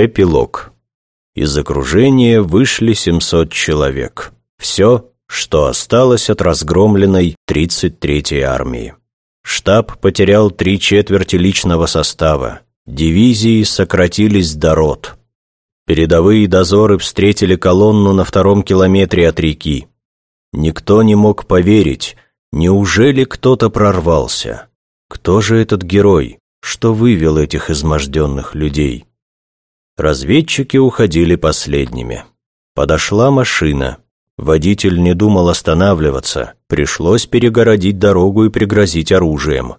Эпилог. Из окружения вышли 700 человек. Все, что осталось от разгромленной 33-й армии. Штаб потерял три четверти личного состава. Дивизии сократились до рот. Передовые дозоры встретили колонну на втором километре от реки. Никто не мог поверить, неужели кто-то прорвался? Кто же этот герой? Что вывел этих изможденных людей? Разведчики уходили последними. Подошла машина. Водитель не думал останавливаться. Пришлось перегородить дорогу и пригрозить оружием.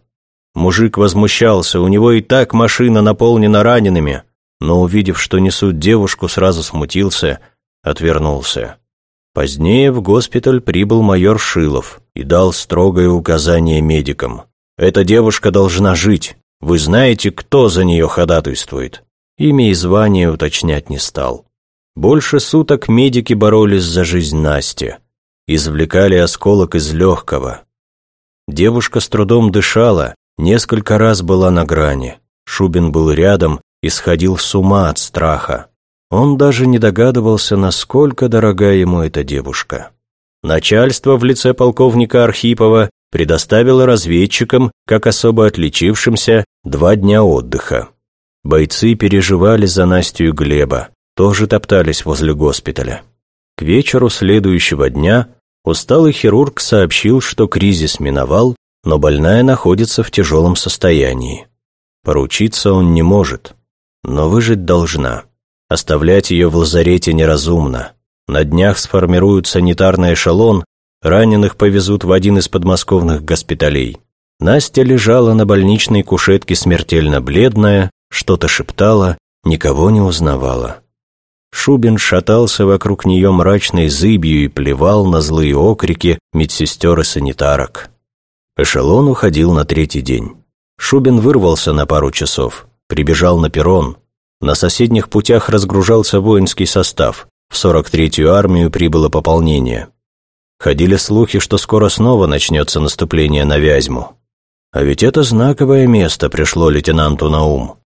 Мужик возмущался, у него и так машина наполнена ранеными, но, увидев, что несут девушку, сразу смутился, отвернулся. Позднее в госпиталь прибыл майор Шилов и дал строгое указание медикам. «Эта девушка должна жить. Вы знаете, кто за нее ходатайствует?» Имя и звание уточнять не стал. Больше суток медики боролись за жизнь Насти. Извлекали осколок из легкого. Девушка с трудом дышала, несколько раз была на грани. Шубин был рядом и сходил с ума от страха. Он даже не догадывался, насколько дорога ему эта девушка. Начальство в лице полковника Архипова предоставило разведчикам, как особо отличившимся, два дня отдыха. Бойцы переживали за Настю и Глеба, тоже топтались возле госпиталя. К вечеру следующего дня усталый хирург сообщил, что кризис миновал, но больная находится в тяжелом состоянии. Поручиться он не может, но выжить должна. Оставлять ее в лазарете неразумно. На днях сформируют санитарный эшелон, раненых повезут в один из подмосковных госпиталей. Настя лежала на больничной кушетке смертельно бледная, что-то шептала, никого не узнавала. Шубин шатался вокруг нее мрачной зыбью и плевал на злые окрики медсестер и санитарок. Эшелон уходил на третий день. Шубин вырвался на пару часов, прибежал на перрон. На соседних путях разгружался воинский состав. В 43-ю армию прибыло пополнение. Ходили слухи, что скоро снова начнется наступление на Вязьму. А ведь это знаковое место пришло лейтенанту на ум.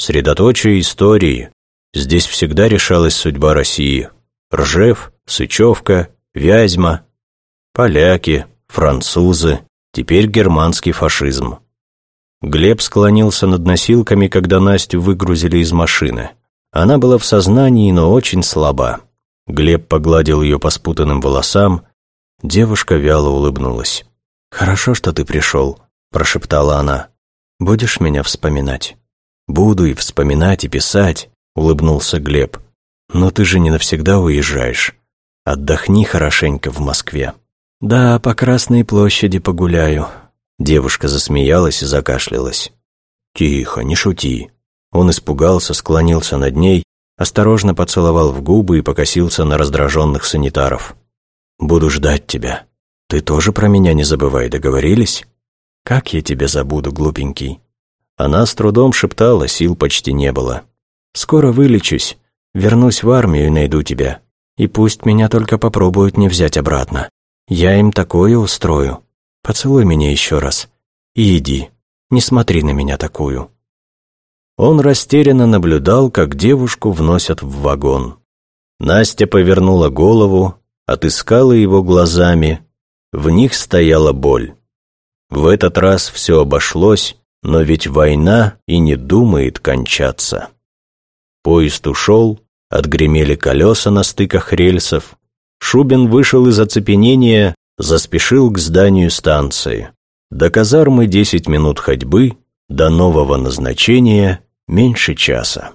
Средоточие истории. Здесь всегда решалась судьба России. Ржев, Сычевка, Вязьма, поляки, французы, теперь германский фашизм. Глеб склонился над носилками, когда Настю выгрузили из машины. Она была в сознании, но очень слаба. Глеб погладил ее по спутанным волосам. Девушка вяло улыбнулась. «Хорошо, что ты пришел», – прошептала она. «Будешь меня вспоминать?» «Буду и вспоминать, и писать», — улыбнулся Глеб. «Но ты же не навсегда уезжаешь. Отдохни хорошенько в Москве». «Да, по Красной площади погуляю». Девушка засмеялась и закашлялась. «Тихо, не шути». Он испугался, склонился над ней, осторожно поцеловал в губы и покосился на раздраженных санитаров. «Буду ждать тебя. Ты тоже про меня не забывай, договорились?» «Как я тебя забуду, глупенький?» Она с трудом шептала, сил почти не было. «Скоро вылечусь, вернусь в армию и найду тебя. И пусть меня только попробуют не взять обратно. Я им такое устрою. Поцелуй меня еще раз. И иди, не смотри на меня такую». Он растерянно наблюдал, как девушку вносят в вагон. Настя повернула голову, отыскала его глазами. В них стояла боль. В этот раз все обошлось, но ведь война и не думает кончаться. Поезд ушел, отгремели колеса на стыках рельсов. Шубин вышел из оцепенения, заспешил к зданию станции. До казармы десять минут ходьбы, до нового назначения меньше часа.